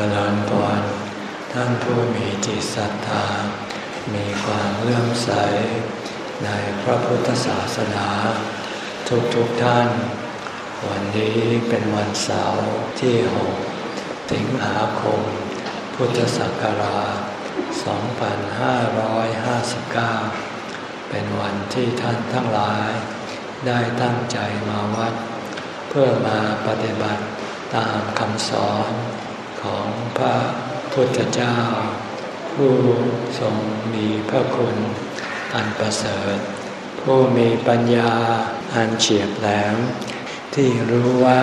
จริญพรท่านผู้มีจิตศรัทธา มีความเลื่อมใส ในพระพุทธศาสนา ทุกๆทท่าน วันนี้เป็นวันเสาร์ที่ 6 สิงหาคม พุทธศักราช 2559 เป็นวันที่ท่านทั้งหลาย ได้ตั้งใจมาวัด เพื่อมาปฏิบัติตามคำสอน ของพระพุทธเจ้า ผู้ทรงมีพระคุณอันประเสริฐ ผู้มีปัญญาอันเฉียบแหลม ที่รู้ว่า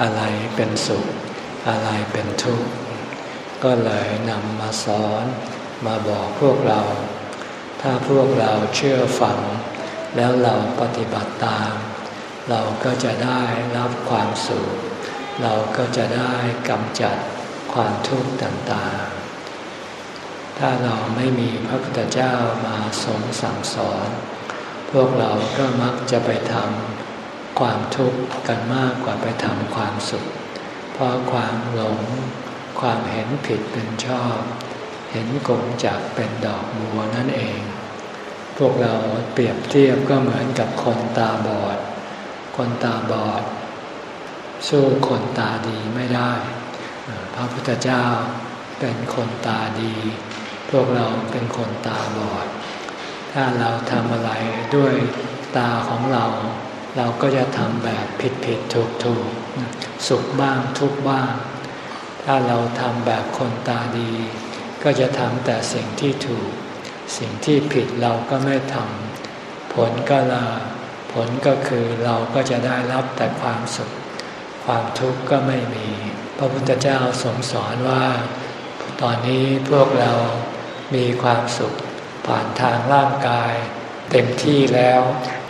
อะไรเป็นสุข อะไรเป็นทุกข์ ก็เลยนำมาสอนมาบอกพวกเรา ถ้าพวกเราเชื่อฟัง แล้วเราปฏิบัติตาม เราก็จะได้รับความสุข เราก็จะได้กำจัดความทุกข์ต่างๆ ถ้าเราไม่มีพระพุทธเจ้ามาทรงสั่งสอน พวกเราก็มักจะไปทำความทุกข์กันมากกว่าไปทำความสุข เพราะความหลง ความเห็นผิดเป็นชอบ เห็นกงจากเป็นดอกบัวนั่นเอง พวกเราเปรียบเทียบก็เหมือนกับคนตาบอด คนตาบอด สู้คนตาดีไม่ได้ พระพุทธเจ้าเป็นคนตาดี พวกเราเป็นคนตาบอด ถ้าเราทำอะไรด้วยตาของเรา เราก็จะทำแบบผิดผิดถูกถูกสุขบ้างทุกบ้าง ถ้าเราทำแบบคนตาดี ก็จะทำแต่สิ่งที่ถูก สิ่งที่ผิดเราก็ไม่ทำผลก็ลาผลก็คือเราก็จะได้รับแต่ความสุข ความทุกข์ก็ไม่มี พระพุทธเจ้าทรงสอนว่า ตอนนี้พวกเรามีความสุขผ่านทางร่างกาย เต็มที่แล้ว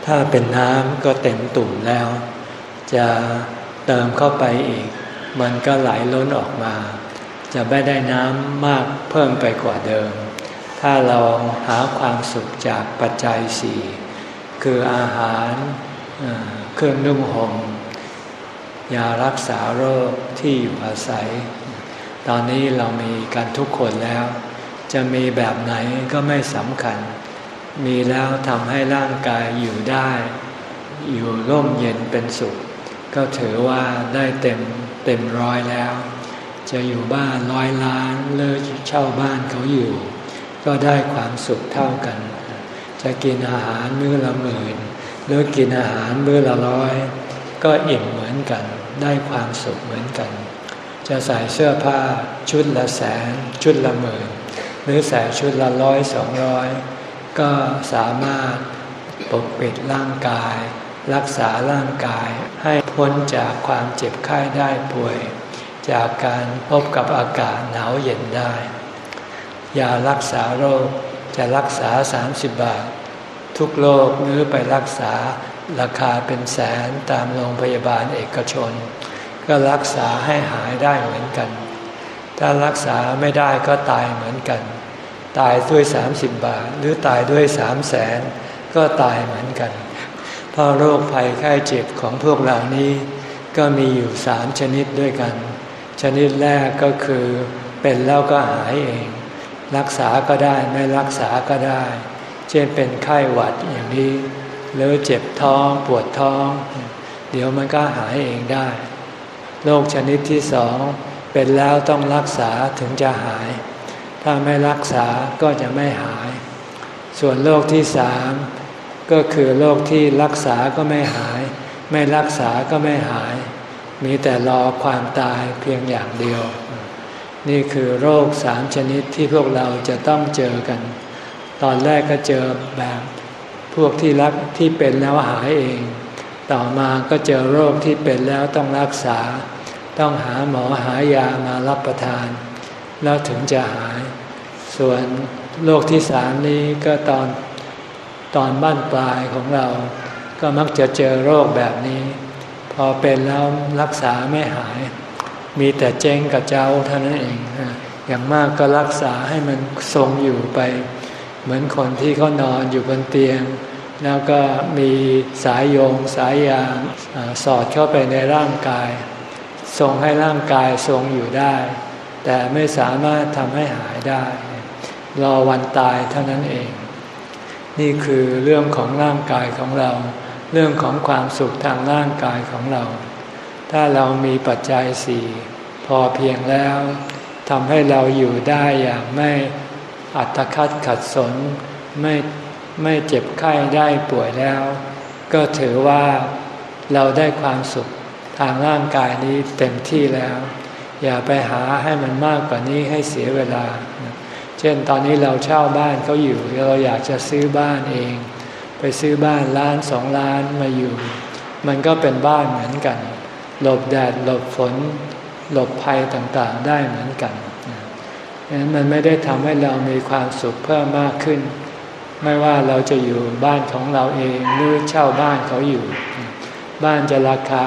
ถ้าเป็นน้ำก็เต็มตุ่มแล้ว จะเติมเข้าไปอีก มันก็ไหลล้นออกมา จะไม่ได้น้ำมากเพิ่มไปกว่าเดิม ถ้าเราหาความสุขจากปัจจัยสี่คืออาหารเครื่องนุ่งห่ม ยารักษาโรคที่อยู่อาศัย ตอนนี้เรามีกันทุกคนแล้ว จะมีแบบไหนก็ไม่สำคัญ มีแล้วทำให้ร่างกายอยู่ได้ อยู่ร่มเย็นเป็นสุข ก็ถือว่าได้เต็มเต็มร้อยแล้ว จะอยู่บ้านร้อยล้านหรือเช่าบ้านเขาอยู่ ก็ได้ความสุขเท่ากัน จะกินอาหารมื้อละหมื่นหรือกินอาหารมื้อละร้อย ก็อิ่มเหมือนกัน ได้ความสุขเหมือนกัน จะใส่เสื้อผ้าชุดละแสน ชุดละหมื่นหรือใส่ชุดละร้อยสองร้อยก็สามารถปกปิดร่างกาย รักษาร่างกายให้พ้นจากความเจ็บไข้ได้ป่วย จากการพบกับอากาศหนาวเย็นได้ยารักษาโรคจะรักษา 30 บาท ทุกโรคหรือไปรักษา ราคาเป็นแสนตามโรงพยาบาลเอกชน ก็รักษาให้หายได้เหมือนกัน ถ้ารักษาไม่ได้ก็ตายเหมือนกัน ตายด้วยสามสิบบาท หรือตายด้วยสามแสนก็ตายเหมือนกัน เพราะโรคภัยไข้เจ็บของพวกเหล่านี้ ก็มีอยู่สามชนิดด้วยกัน ชนิดแรกก็คือเป็นแล้วก็หายเอง รักษาก็ได้ไม่รักษาก็ได้ เช่นเป็นไข้หวัดอย่างนี้ หรือเจ็บท้องปวดท้อง เดี๋ยวมันก็หายเองได้ โรคชนิดที่สองเป็นแล้วต้องรักษาถึงจะหาย ถ้าไม่รักษาก็จะไม่หาย ส่วนโรคที่สามก็คือโรคที่รักษาก็ไม่หาย ไม่รักษาก็ไม่หาย มีแต่รอความตายเพียงอย่างเดียว นี่คือโรคสามชนิดที่พวกเราจะต้องเจอกัน ตอนแรกก็เจอแบบ วกที่รักที่เป็นแล้วหายเอง ต่อมาก็เจอโรคที่เป็นแล้วต้องรักษา ต้องหาหมอหายามารับประทาน แล้วถึงจะหาย ส่วนโรคที่สามนี้ก็ตอนตอนบ้านปลายของเรา ก็มักจะเจอโรคแบบนี้ พอเป็นแล้วรักษาไม่หาย มีแต่เจ๊งกับเจ้าเท่านั้นเอง อย่างมากก็รักษาให้มันทรงอยู่ไป เหมือนคนที่เขานอนอยู่บนเตียง แล้วก็มีสายโยงสายยางสอดเข้าไปในร่างกายทรงให้ร่างกายทรงอยู่ได้ แต่ไม่สามารถทำให้หายได้ รอวันตายเท่านั้นเอง นี่คือเรื่องของร่างกายของเรา เรื่องของความสุขทางร่างกายของเรา ถ้าเรามีปัจจัยสี่พอเพียงแล้วทำให้เราอยู่ได้อย่างไม่อัตคัดขัดสนไม่ ไม่เจ็บไข้ได้ป่วยแล้ว ก็ถือว่าเราได้ความสุขทางร่างกายนี้เต็มที่แล้ว อย่าไปหาให้มันมากกว่านี้ให้เสียเวลา เช่นตอนนี้เราเช่าบ้านเขาอยู่เราอยากจะซื้อบ้านเอง ไปซื้อบ้านล้านสองล้านมาอยู่ มันก็เป็นบ้านเหมือนกัน หลบแดดหลบฝน หลบภัยต่างๆได้เหมือนกันนั้นมันไม่ได้ทำให้เรามีความสุขเพิ่มมากขึ้น ไม่ว่าเราจะอยู่บ้านของเราเองหรือเช่าบ้านเขาอยู่ บ้านจะราคา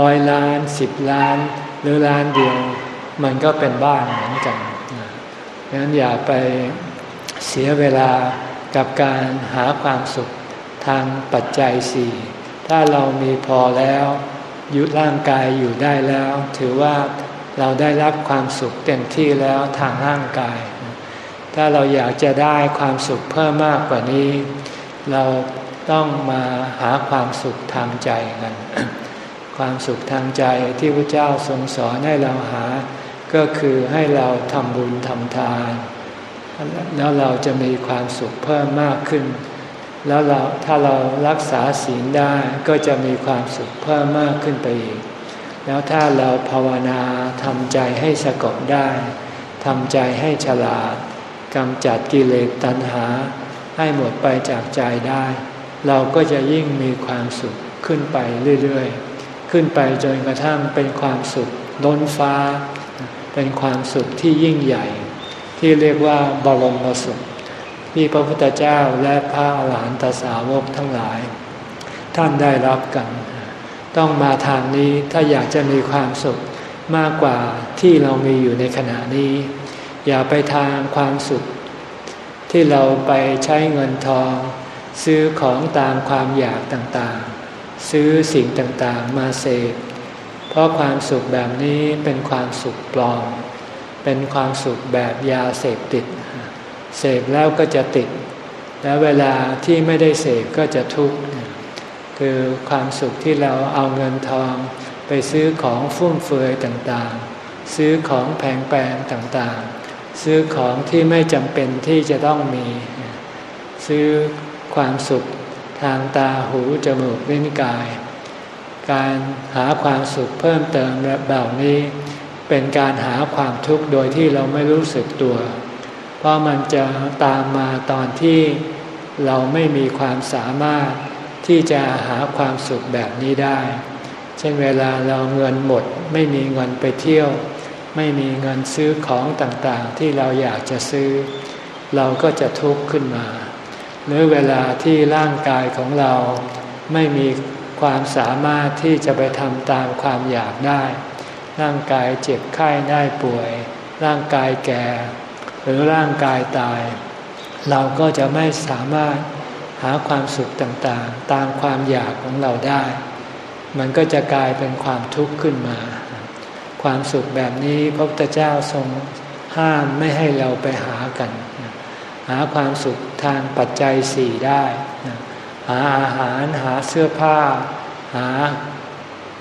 ร้อยล้านสิบล้าน หรือล้านเดียว มันก็เป็นบ้านเหมือนกันดังนั้นอย่าไปเสียเวลากับการหาความสุขทางปัจจัยสี่ถ้าเรามีพอแล้วยุร่างกายอยู่ได้แล้ว ถือว่าเราได้รับความสุขเต็มที่แล้วทางร่างกาย ถ้าเราอยากจะได้ความสุขเพิ่มมากกว่านี้ เราต้องมาหาความสุขทางใจกัน ความสุขทางใจที่พระเจ้าทรงสอนให้เราหา ก็คือให้เราทำบุญทำทาน แล้วเราจะมีความสุขเพิ่มมากขึ้น แล้วเราถ้าเรารักษาศีลได้ก็จะมีความสุขเพิ่มมากขึ้นไปอีก แล้วถ้าเราภาวนาทำใจให้สงบได้ทำใจให้ฉลาด กำจัดกิเลสตัณหา ให้หมดไปจากใจได้ เราก็จะยิ่งมีความสุขขึ้นไปเรื่อยๆ ขึ้นไปจนกระทั่งเป็นความสุขล้นฟ้า เป็นความสุขที่ยิ่งใหญ่ ที่เรียกว่าบรมสุข ที่พระพุทธเจ้าและพระอรหันตสาวกทั้งหลาย ท่านได้รับกัน ต้องมาทางนี้ถ้าอยากจะมีความสุขมากกว่าที่เรามีอยู่ในขณะนี้ อย่าไปทางความสุข ที่เราไปใช้เงินทอง ซื้อของตามความอยากต่างๆ ซื้อสิ่งต่างๆมาเสพเพราะความสุขแบบนี้เป็นความสุขปลอม เป็นความสุขแบบยาเสพติด เสพแล้วก็จะติด แล้วเวลาที่ไม่ได้เสพก็จะทุกข์คือความสุขที่เราเอาเงินทอง ไปซื้อของฟุ่มเฟือยต่างๆ ซื้อของแพงแปลงต่างๆ ซื้อของที่ไม่จำเป็นที่จะต้องมี ซื้อความสุขทางตาหูจมูกลิ้นกาย การหาความสุขเพิ่มเติมแบบนี้ เป็นการหาความทุกข์โดยที่เราไม่รู้สึกตัว เพราะมันจะตามมาตอนที่เราไม่มีความสามารถที่จะหาความสุขแบบนี้ได้ เช่นเวลาเราเงินหมดไม่มีเงินไปเที่ยว ไม่มีเงินซื้อของต่างๆ ที่เราอยากจะซื้อ เราก็จะทุกข์ขึ้นมา หรือเวลาที่ร่างกายของเราไม่มีความสามารถที่จะไปทำตามความอยากได้ ร่างกายเจ็บไข้ได้ป่วย ร่างกายแก่ หรือร่างกายตาย เราก็จะไม่สามารถหาความสุขต่างๆ ตามความอยากของเราได้ มันก็จะกลายเป็นความทุกข์ขึ้นมา ความสุขแบบนี้พระพุทธเจ้าทรงห้ามไม่ให้เราไปหากัน หาความสุขทางปัจจัยสี่ได้หาอาหารหาเสื้อผ้า หา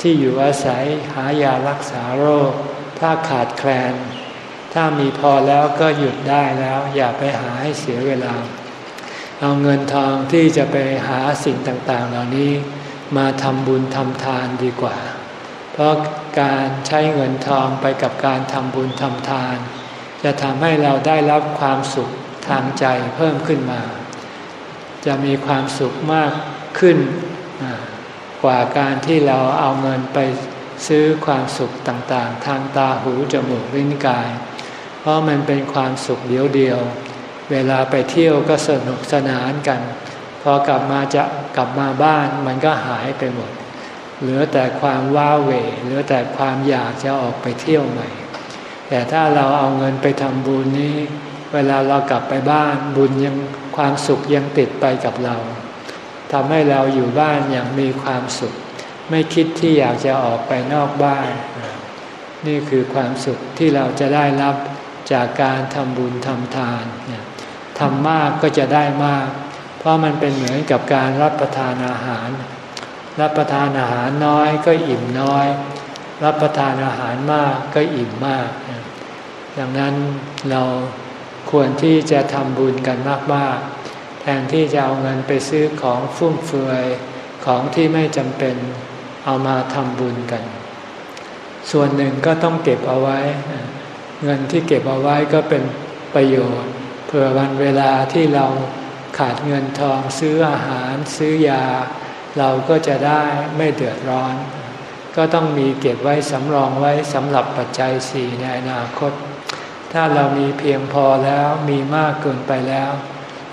ที่อยู่อาศัยหายารักษาโรค ถ้าขาดแคลน ถ้ามีพอแล้วก็หยุดได้แล้ว อย่าไปหาให้เสียเวลา เอาเงินทองที่จะไปหาสิ่งต่างๆ เหล่านี้มาทำบุญทำทานดีกว่า เพราะการใช้เงินทองไปกับการทำบุญทำทาน จะทำให้เราได้รับความสุขทางใจเพิ่มขึ้นมา จะมีความสุขมากขึ้นกว่าการที่เราเอาเงินไปซื้อความสุขต่างๆ ทางตาหูจมูกลิ้นกาย เพราะมันเป็นความสุขเดียวเดียว เวลาไปเที่ยวก็สนุกสนานกัน พอกลับมาจะกลับมาบ้านมันก็หายไปหมด เหลือแต่ความว้าเหวเหลือแต่ความอยากจะออกไปเที่ยวใหม่ แต่ถ้าเราเอาเงินไปทำบุญนี้ เวลาเรากลับไปบ้านบุญยังความสุขยังติดไปกับเราทำให้เราอยู่บ้านอย่างมีความสุข ไม่คิดที่อยากจะออกไปนอกบ้าน นี่คือความสุขที่เราจะได้รับจากการทำบุญทำทานทำมากก็จะได้มาก เพราะมันเป็นเหมือนกับการรับประทานอาหาร รับประทานอาหารน้อยก็อิ่มน้อย รับประทานอาหารมากก็อิ่มมาก ดังนั้นเราควรที่จะทำบุญกันมากๆ แทนที่จะเอาเงินไปซื้อของฟุ่มเฟือยของที่ไม่จำเป็นเอามาทำบุญกัน ส่วนหนึ่งก็ต้องเก็บเอาไว้ เงินที่เก็บเอาไว้ก็เป็นประโยชน์เผื่อวันเวลาที่เราขาดเงินทองซื้ออาหารซื้อยา เราก็จะได้ไม่เดือดร้อน ก็ต้องมีเก็บไว้สำรองไว้สำหรับปัจจัยสี่ในอนาคต ถ้าเรามีเพียงพอแล้วมีมากเกินไปแล้ว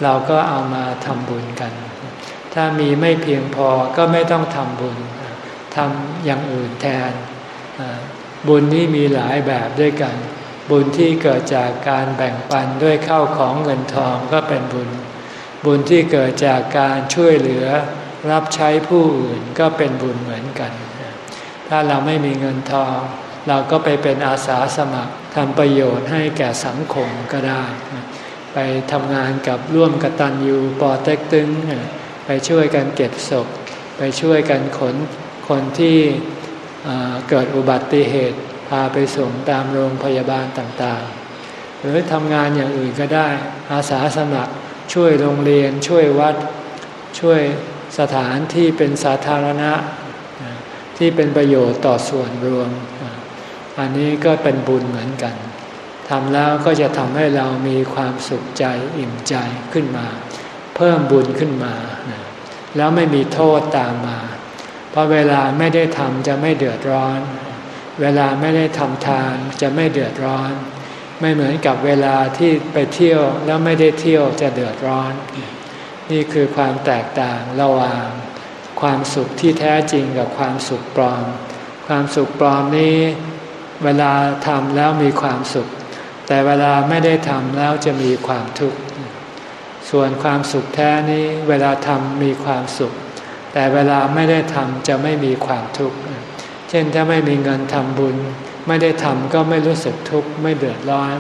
เราก็เอามาทำบุญกัน ถ้ามีไม่เพียงพอก็ไม่ต้องทำบุญทำอย่างอื่นแทน บุญนี้มีหลายแบบด้วยกัน บุญที่เกิดจากการแบ่งปันด้วยเข้าของเงินทองก็เป็นบุญ บุญที่เกิดจากการช่วยเหลือ รับใช้ผู้อื่นก็เป็นบุญเหมือนกัน ถ้าเราไม่มีเงินทอง เราก็ไปเป็นอาสาสมัครทำประโยชน์ให้แก่สังคมก็ได้ ไปทำงานกับร่วมกตันยูปอเต็กตึง ไปช่วยกันเก็บศพ ไปช่วยกันขนคนที่เกิดอุบัติเหตุ พาไปส่งตามโรงพยาบาลต่างๆ หรือทำงานอย่างอื่นก็ได้ อาสาสมัครช่วยโรงเรียนช่วยวัดช่วย สถานที่เป็นสาธารณะที่เป็นประโยชน์ต่อส่วนรวม อันนี้ก็เป็นบุญเหมือนกันทำแล้วก็จะทำให้เรามีความสุขใจอิ่มใจขึ้นมา เพิ่มบุญขึ้นมา แล้วไม่มีโทษตามมา เพราะเวลาไม่ได้ทำจะไม่เดือดร้อน เวลาไม่ได้ทำทานจะไม่เดือดร้อน ไม่เหมือนกับเวลาที่ไปเที่ยวแล้วไม่ได้เที่ยวจะเดือดร้อน นี่คือความแตกต่างระหว่าง ความสุขที่แท้จริงกับความสุขปลอม ความสุขปลอมนี้เวลาทำแล้วมีความสุข แต่เวลาไม่ได้ทำแล้วจะมีความทุกข์ ส่วนความสุขแท้นี้เวลาทำมีความสุข แต่เวลาไม่ได้ทำจะไม่มีความทุกข์ เช่นถ้าไม่มีเงินทำบุญ ไม่ได้ทำก็ไม่รู้สึกทุกข์ไม่เดือดร้อน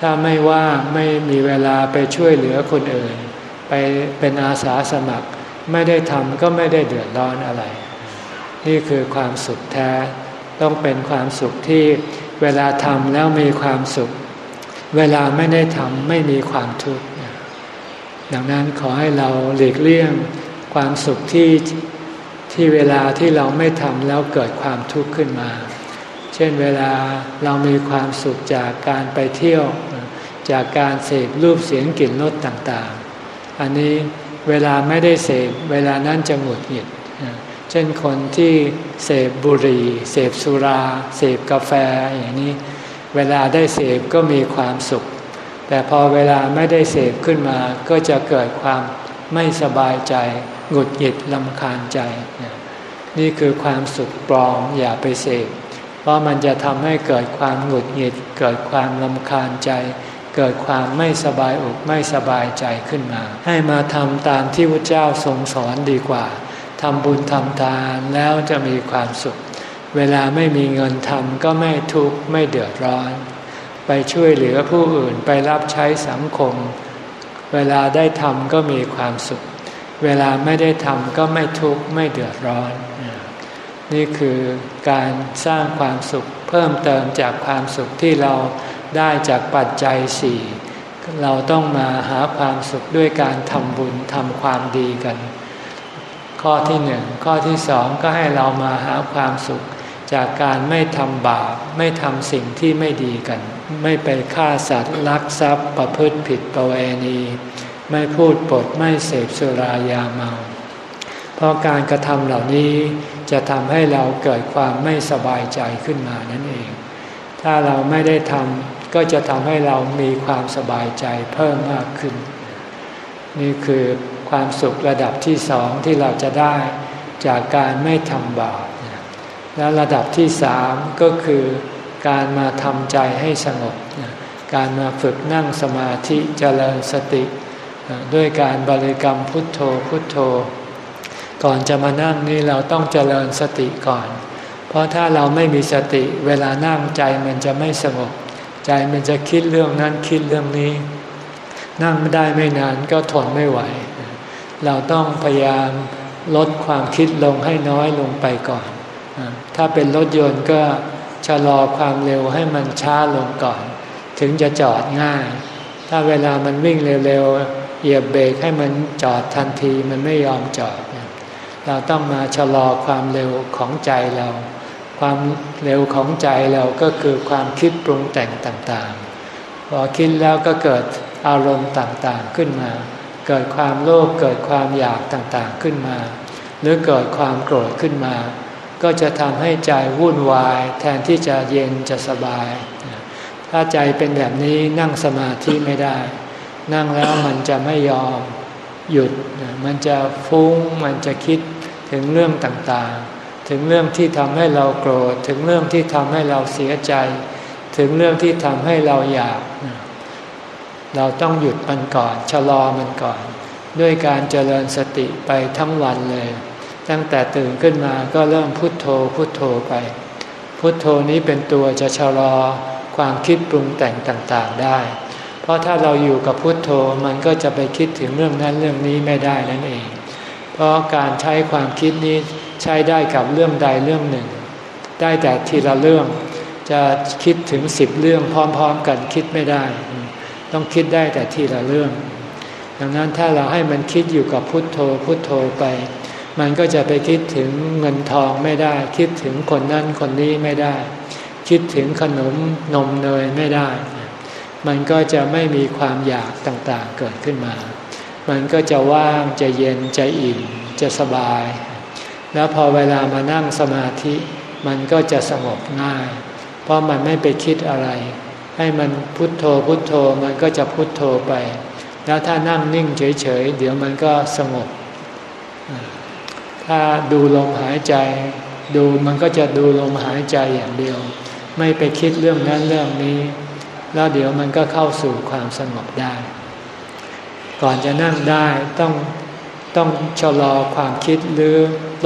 ถ้าไม่ว่าไม่มีเวลาไปช่วยเหลือคนอื่น เป็นอาสาสมัคร ไม่ได้ทำก็ไม่ได้เดือดร้อนอะไร นี่คือความสุขแท้ ต้องเป็นความสุขที่เวลาทำแล้วมีความสุข เวลาไม่ได้ทำไม่มีความทุกข์ดังนั้นขอให้เราหลีกเลี่ยงความสุขที่ที่เวลาที่เราไม่ทำแล้วเกิดความทุกข์ขึ้นมา เช่นเวลาเรามีความสุขจากการไปเที่ยว จากการเสพรูปเสียงกลิ่นรสต่างๆ อันนี้เวลาไม่ได้เสพเวลานั้นจะหงุดหงิด เช่นคนที่เสพบุหรี่ เสพสุรา เสพกาแฟอย่างนี้ เวลาได้เสพก็มีความสุข แต่พอเวลาไม่ได้เสพขึ้นมาก็จะเกิดความไม่สบายใจหงุดหงิดลำคาญใจ นี่คือความสุขปลอมอย่าไปเสพเพราะมันจะทำให้เกิดความหงุดหงิด เกิดความลำคาญใจ เกิดความไม่สบายอกไม่สบายใจขึ้นมา ให้มาทำตามที่พระเจ้าทรงสอนดีกว่าทำบุญทำทานแล้วจะมีความสุข เวลาไม่มีเงินทำก็ไม่ทุกข์ไม่เดือดร้อน ไปช่วยเหลือผู้อื่นไปรับใช้สังคม เวลาได้ทำก็มีความสุข เวลาไม่ได้ทำก็ไม่ทุกข์ไม่เดือดร้อน นี่คือการสร้างความสุขเพิ่มเติมจากความสุขที่เรา ได้จากปัจจัยสี่เราต้องมาหาความสุขด้วยการทำบุญทำความดีกัน ข้อที่หนึ่งข้อที่สองก็ให้เรามาหาความสุข จากการไม่ทำบาปไม่ทำสิ่งที่ไม่ดีกัน ไม่ไปฆ่าสัตว์ลักทรัพย์ประพฤติผิดประเวณี ไม่พูดปดไม่เสพสุรายาเมา เพราะการกระทำเหล่านี้จะทำให้เราเกิดความไม่สบายใจขึ้นมานั่นเอง ถ้าเราไม่ได้ทำ ก็จะทำให้เรามีความสบายใจเพิ่มมากขึ้น นี่คือความสุขระดับที่สองที่เราจะได้จากการไม่ทำบาปแล้วระดับที่สามก็คือการมาทำใจให้สงบ การมาฝึกนั่งสมาธิเจริญสติ ด้วยการบริกรรมพุทโธพุทโธ ก่อนจะมานั่งนี่เราต้องเจริญสติก่อน เพราะถ้าเราไม่มีสติเวลานั่งใจมันจะไม่สงบ ใจมันจะคิดเรื่องนั้นคิดเรื่องนี้ นั่งไม่ได้ไม่นานก็ทนไม่ไหว เราต้องพยายามลดความคิดลงให้น้อยลงไปก่อน ถ้าเป็นรถยนต์ก็ชะลอความเร็วให้มันช้าลงก่อน ถึงจะจอดง่าย ถ้าเวลามันวิ่งเร็วๆเหยียบเบรกให้มันจอดทันทีมันไม่ยอมจอด เราต้องมาชะลอความเร็วของใจเรา ความเร็วของใจเราก็คือความคิดปรุงแต่งต่างๆ พอคิดแล้วก็เกิดอารมณ์ต่างๆขึ้นมา เกิดความโลภเกิดความอยากต่างๆขึ้นมา หรือเกิดความโกรธขึ้นมา ก็จะทำให้ใจวุ่นวาย แทนที่จะเย็นจะสบาย ถ้าใจเป็นแบบนี้นั่งสมาธิไม่ได้ นั่งแล้วมันจะไม่ยอมหยุด มันจะฟุ้ง มันจะคิดถึงเรื่องต่างๆ ถึงเรื่องที่ทำให้เราโกรธ ถึงเรื่องที่ทำให้เราเสียใจ ถึงเรื่องที่ทำให้เราอยาก เราต้องหยุดมันก่อน ชะลอมันก่อน ด้วยการเจริญสติไปทั้งวันเลย ตั้งแต่ตื่นขึ้นมาก็เริ่มพุโทโธพุโทโธไป พุโทโธนี้เป็นตัวจะชะลอความคิดปรุงแต่งต่างๆได้ เพราะถ้าเราอยู่กับพุโทโธมันก็จะไปคิดถึงเรื่องนั้นเรื่องนี้ไม่ได้นั่นเอง เพราะการใช้ความคิดนี้ ใช้ได้กับเรื่องใดเรื่องหนึ่ง ได้แต่ทีละเรื่องจะคิดถึงสิบเรื่องพร้อมๆกันคิดไม่ได้ ต้องคิดได้แต่ทีละเรื่อง ดังนั้นถ้าเราให้มันคิดอยู่กับพุทโธพุทโธไป มันก็จะไปคิดถึงเงินทองไม่ได้ คิดถึงคนนั้นคนนี้ไม่ได้ คิดถึงขนมนมเนยไม่ได้ มันก็จะไม่มีความอยากต่างๆเกิดขึ้นมา มันก็จะว่างจะเย็นจะอิ่มจะสบาย แล้วพอเวลามานั่งสมาธิ มันก็จะสงบง่าย เพราะมันไม่ไปคิดอะไร ให้มันพุทโธพุทโธมันก็จะพุทโธไป แล้วถ้านั่งนิ่งเฉยๆ เดี๋ยวมันก็สงบ ถ้าดูลมหายใจ ดูมันก็จะดูลมหายใจอย่างเดียว ไม่ไปคิดเรื่องนั้นเรื่องนี้ แล้วเดี๋ยวมันก็เข้าสู่ความสงบได้ ก่อนจะนั่งได้ต้อง ต้องชะลอความคิดหรือ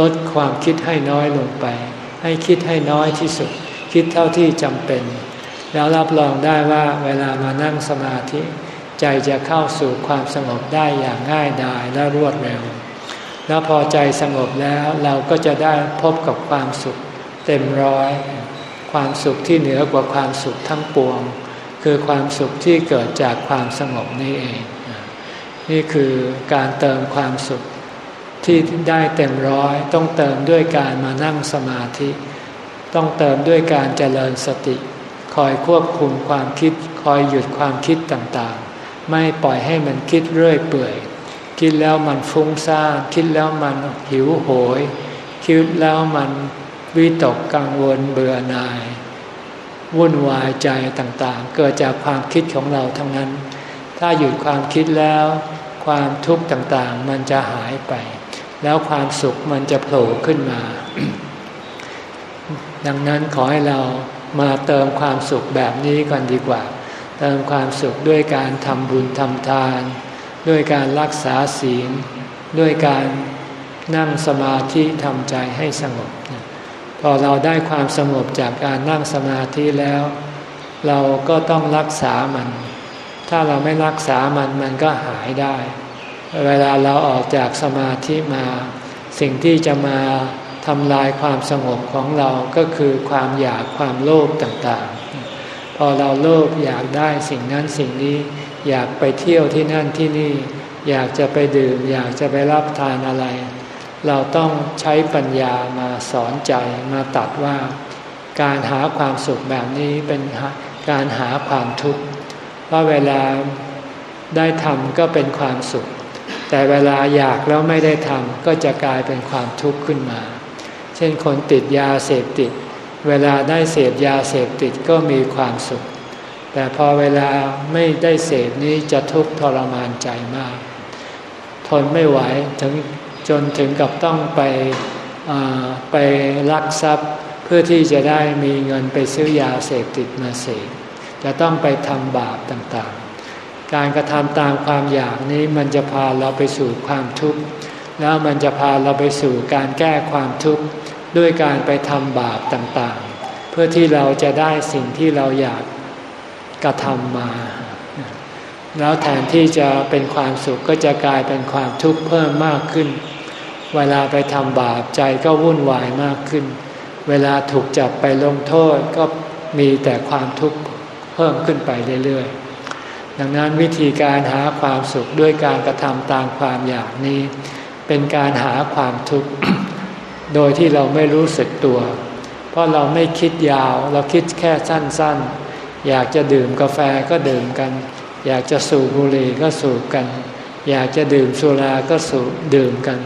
ลดความคิดให้น้อยลงไป ให้คิดให้น้อยที่สุด คิดเท่าที่จำเป็น แล้วรับรองได้ว่าเวลามานั่งสมาธิ ใจจะเข้าสู่ความสงบได้อย่างง่ายดายและรวดเร็ว แล้วพอใจสงบแล้วเราก็จะได้พบกับความสุขเต็มร้อย ความสุขที่เหนือกว่าความสุขทั้งปวง คือความสุขที่เกิดจากความสงบนี่เอง นี่คือการเติมความสุขที่ได้เต็มร้อย ต้องเติมด้วยการมานั่งสมาธิ ต้องเติมด้วยการเจริญสติ คอยควบคุมความคิด คอยหยุดความคิดต่างๆ ไม่ปล่อยให้มันคิดเรื่อยเปื่อย คิดแล้วมันฟุ้งซ่านคิดแล้วมันหิวโหย คิดแล้วมันวิตกกังวลเบื่อหน่าย วุ่นวายใจต่างๆ เกิดจากความคิดของเราทั้งนั้น ถ้าหยุดความคิดแล้ว ความทุกข์ต่างๆ มันจะหายไป แล้วความสุขมันจะโผล่ขึ้นมา ดังนั้นขอให้เรามาเติมความสุขแบบนี้กันดีกว่า เติมความสุขด้วยการทำบุญทำทาน ด้วยการรักษาศีล ด้วยการนั่งสมาธิทำใจให้สงบ พอเราได้ความสงบจากการนั่งสมาธิแล้ว เราก็ต้องรักษามัน ถ้าเราไม่รักษามันมันก็หายได้ เวลาเราออกจากสมาธิมา สิ่งที่จะมาทำลายความสงบของเราก็คือความอยากความโลภต่างๆ พอเราโลภอยากได้สิ่งนั้นสิ่งนี้ อยากไปเที่ยวที่นั่นที่นี่ อยากจะไปดื่ม อยากจะไปรับทานอะไร เราต้องใช้ปัญญามาสอนใจมาตัดว่า การหาความสุขแบบนี้เป็นการหาความทุกข์ พราะเวลาได้ทำก็เป็นความสุข แต่เวลาอยากแล้วไม่ได้ทำก็จะกลายเป็นความทุกข์ขึ้นมา เช่นคนติดยาเสพติด เวลาได้เสพยาเสพติดก็มีความสุข แต่พอเวลาไม่ได้เสพนี้จะทุกข์ทรมานใจมาก ทนไม่ไหวถึงจนถึงกับต้องไปไปลักทรัพย์ เพื่อที่จะได้มีเงินไปซื้อยาเสพติดมาเสพ จะต้องไปทำบาปต่างๆ การกระทำตามความอยากนี้มันจะพาเราไปสู่ความทุกข์ แล้วมันจะพาเราไปสู่การแก้ความทุกข์ด้วยการไปทำบาปต่างๆ เพื่อที่เราจะได้สิ่งที่เราอยากกระทำมา แล้วแทนที่จะเป็นความสุขก็จะกลายเป็นความทุกข์เพิ่มมากขึ้น เวลาไปทำบาปใจก็วุ่นวายมากขึ้น เวลาถูกจับไปลงโทษก็มีแต่ความทุกข์ เพิ่มขึ้นไปเรื่อยๆ ดังนั้นวิธีการหาความสุขด้วยการกระทำตามความอยากนี้ เป็นการหาความทุกข์โดยที่เราไม่รู้สึกตัว เพราะเราไม่คิดยาว เราคิดแค่สั้นๆ อยากจะดื่มกาแฟก็ดื่มกัน อยากจะสูบบุหรี่ก็สูบกัน อยากจะดื่มสุราก็สูบดื่มกัน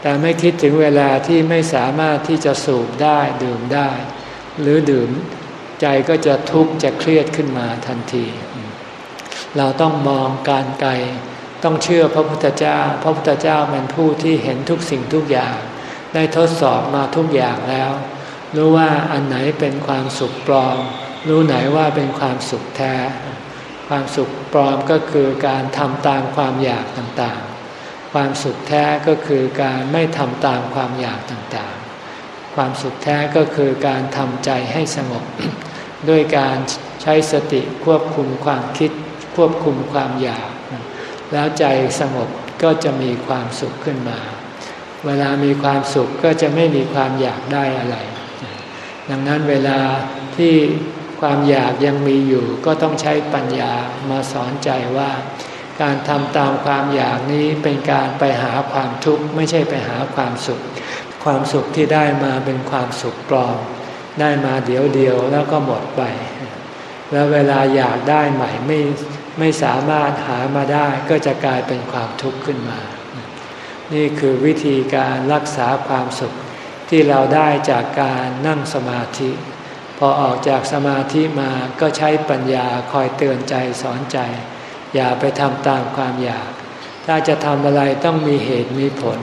แต่ไม่คิดถึงเวลาที่ไม่สามารถที่จะสูบได้ดื่มได้ หรือดื่ม ใจก็จะทุกข์จะเครียดขึ้นมาทันที เราต้องมองการไกล ต้องเชื่อพระพุทธเจ้า พระพุทธเจ้าเป็นผู้ที่เห็นทุกสิ่งทุกอย่าง ได้ทดสอบมาทุกอย่างแล้ว รู้ว่าอันไหนเป็นความสุขปลอม รู้ไหนว่าเป็นความสุขแท้ ความสุขปลอมก็คือการทำตามความอยากต่างๆ ความสุขแท้ก็คือการไม่ทำตามความอยากต่างๆความสุขแท้ก็คือการทำใจให้สงบ ด้วยการใช้สติควบคุมความคิด ควบคุมความอยาก แล้วใจสงบก็จะมีความสุขขึ้นมา เวลามีความสุขก็จะไม่มีความอยากได้อะไร ดังนั้นเวลาที่ความอยากยังมีอยู่ก็ต้องใช้ปัญญามาสอนใจว่า การทำตามความอยากนี้เป็นการไปหาความทุกข์ไม่ใช่ไปหาความสุข ความสุขที่ได้มาเป็นความสุขปลอม ได้มาเดี๋ยวเดียวแล้วก็หมดไป แล้วเวลาอยากได้ใหม่ไม่ไม่สามารถหามาได้ก็จะกลายเป็นความทุกข์ขึ้นมา นี่คือวิธีการรักษาความสุขที่เราได้จากการนั่งสมาธิ พอออกจากสมาธิมาก็ใช้ปัญญาคอยเตือนใจสอนใจ อย่าไปทำตามความอยาก ถ้าจะทำอะไรต้องมีเหตุมีผล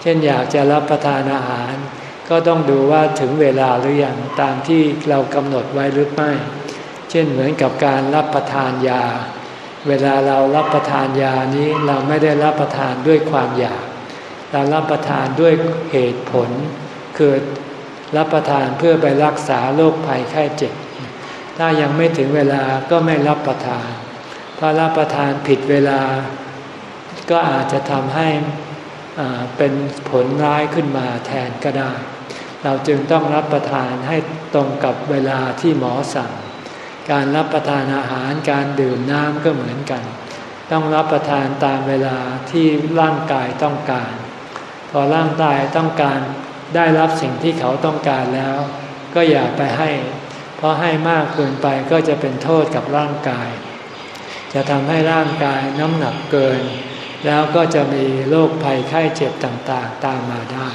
เช่นอยากจะรับประทานอาหาร ก็ต้องดูว่าถึงเวลาหรืออยังตามที่เรากำหนดไว้หรือไม่ เช่นเหมือนกับการรับประทานยา เวลาเรารับประทานยานี้เราไม่ได้รับประทานด้วยความอยาก เรารับประทานด้วยเหตุผล คือรับประทานเพื่อไปรักษาโรคภัยไข้เจ็บ ถ้ายังไม่ถึงเวลาก็ไม่รับประทานพอรับประทานผิดเวลา ก็อาจจะทำให้เป็นผลร้ายขึ้นมาแทนก็ได้ เราจึงต้องรับประทานให้ตรงกับเวลาที่หมอสั่ง การรับประทานอาหารการดื่มน้ำก็เหมือนกัน ต้องรับประทานตามเวลาที่ร่างกายต้องการ พอร่างกายต้องการได้รับสิ่งที่เขาต้องการแล้ว ก็อย่าไปให้ เพราะให้มากเกินไปก็จะเป็นโทษกับร่างกาย จะทำให้ร่างกายน้ำหนักเกิน แล้วก็จะมีโรคภัยไข้เจ็บต่างๆ ตามมาได้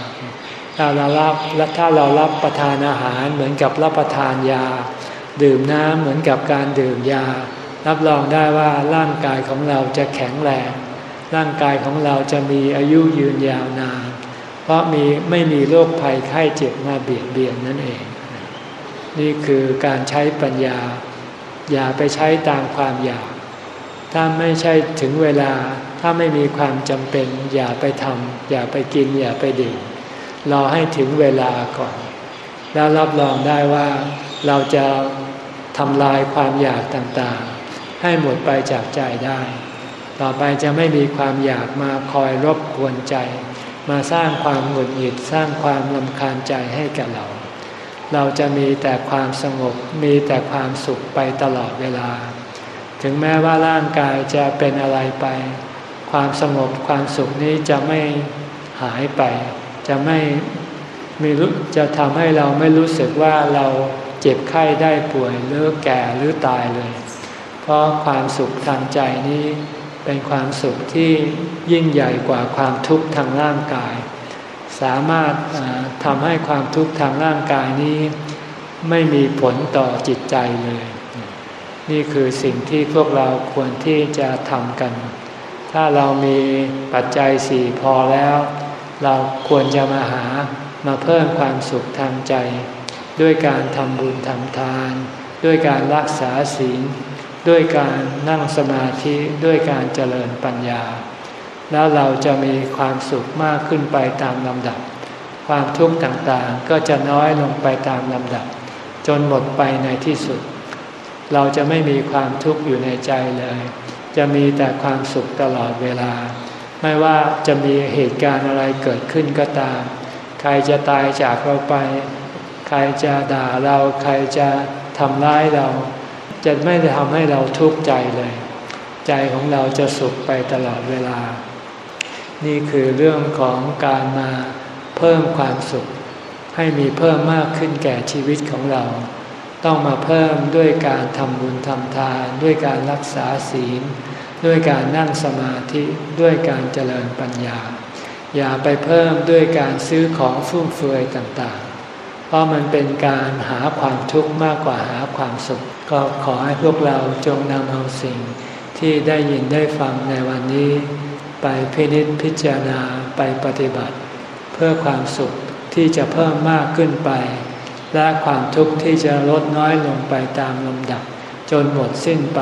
ถ้าเรารับและถ้าเรารับประทานอาหารเหมือนกับรับประทานยา ดื่มน้ำเหมือนกับการดื่มยา รับรองได้ว่าร่างกายของเราจะแข็งแรง ร่างกายของเราจะมีอายุยืนยาวนาน เพราะมีไม่มีโรคภัยไข้เจ็บมาเบียดเบียนนั่นเอง นี่คือการใช้ปัญญา อย่าไปใช้ตามความอยาก ถ้าไม่ใช่ถึงเวลาถ้าไม่มีความจำเป็น อย่าไปทำอย่าไปกินอย่าไปดื่ม รอให้ถึงเวลาก่อน แล้วรับรองได้ว่าเราจะทำลายความอยากต่างๆ ให้หมดไปจากใจได้ ต่อไปจะไม่มีความอยากมาคอยรบกวนใจ มาสร้างความหงุดหงิดสร้างความลำคาญใจให้กับเรา เราจะมีแต่ความสงบมีแต่ความสุขไปตลอดเวลา ถึงแม้ว่าร่างกายจะเป็นอะไรไป ความสงบความสุขนี้จะไม่หายไป จะไม่มีจะทำให้เราไม่รู้สึกว่าเราเจ็บไข้ได้ป่วยหรือแก่หรือตายเลย เพราะความสุขทางใจนี้เป็นความสุขที่ยิ่งใหญ่กว่าความทุกข์ทางร่างกาย สามารถทำให้ความทุกข์ทางร่างกายนี้ ไม่มีผลต่อจิตใจเลย นี่คือสิ่งที่พวกเราควรที่จะทำกัน ถ้าเรามีปัจจัยสี่พอแล้ว เราควรจะมาหามาเพิ่มความสุขทางใจ ด้วยการทำบุญทำทาน ด้วยการรักษาศีล ด้วยการนั่งสมาธิด้วยการเจริญปัญญา แล้วเราจะมีความสุขมากขึ้นไปตามลำดับ ความทุกข์ต่างๆก็จะน้อยลงไปตามลำดับ จนหมดไปในที่สุด เราจะไม่มีความทุกข์อยู่ในใจเลย จะมีแต่ความสุขตลอดเวลา ไม่ว่าจะมีเหตุการณ์อะไรเกิดขึ้นก็ตาม ใครจะตายจากเราไป ใครจะด่าเรา ใครจะทำร้ายเรา จะไม่ทำให้เราทุกข์ใจเลย ใจของเราจะสุขไปตลอดเวลา นี่คือเรื่องของการมาเพิ่มความสุข ให้มีเพิ่มมากขึ้นแก่ชีวิตของเรา ต้องมาเพิ่มด้วยการทำบุญทำทาน ด้วยการรักษาศีล ด้วยการนั่งสมาธิด้วยการเจริญปัญญา อย่าไปเพิ่มด้วยการซื้อของฟุ่มเฟือยต่างๆ เพราะมันเป็นการหาความทุกข์มากกว่าหาความสุข ก็ขอให้พวกเราจงนำเอาสิ่งที่ได้ยินได้ฟังในวันนี้ ไปพินิจพิจารณาไปปฏิบัติ เพื่อความสุขที่จะเพิ่มมากขึ้นไป และความทุกข์ที่จะลดน้อยลงไปตามลำดับ จนหมดสิ้นไป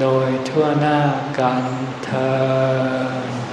โดยทั่วหน้ากันเธอ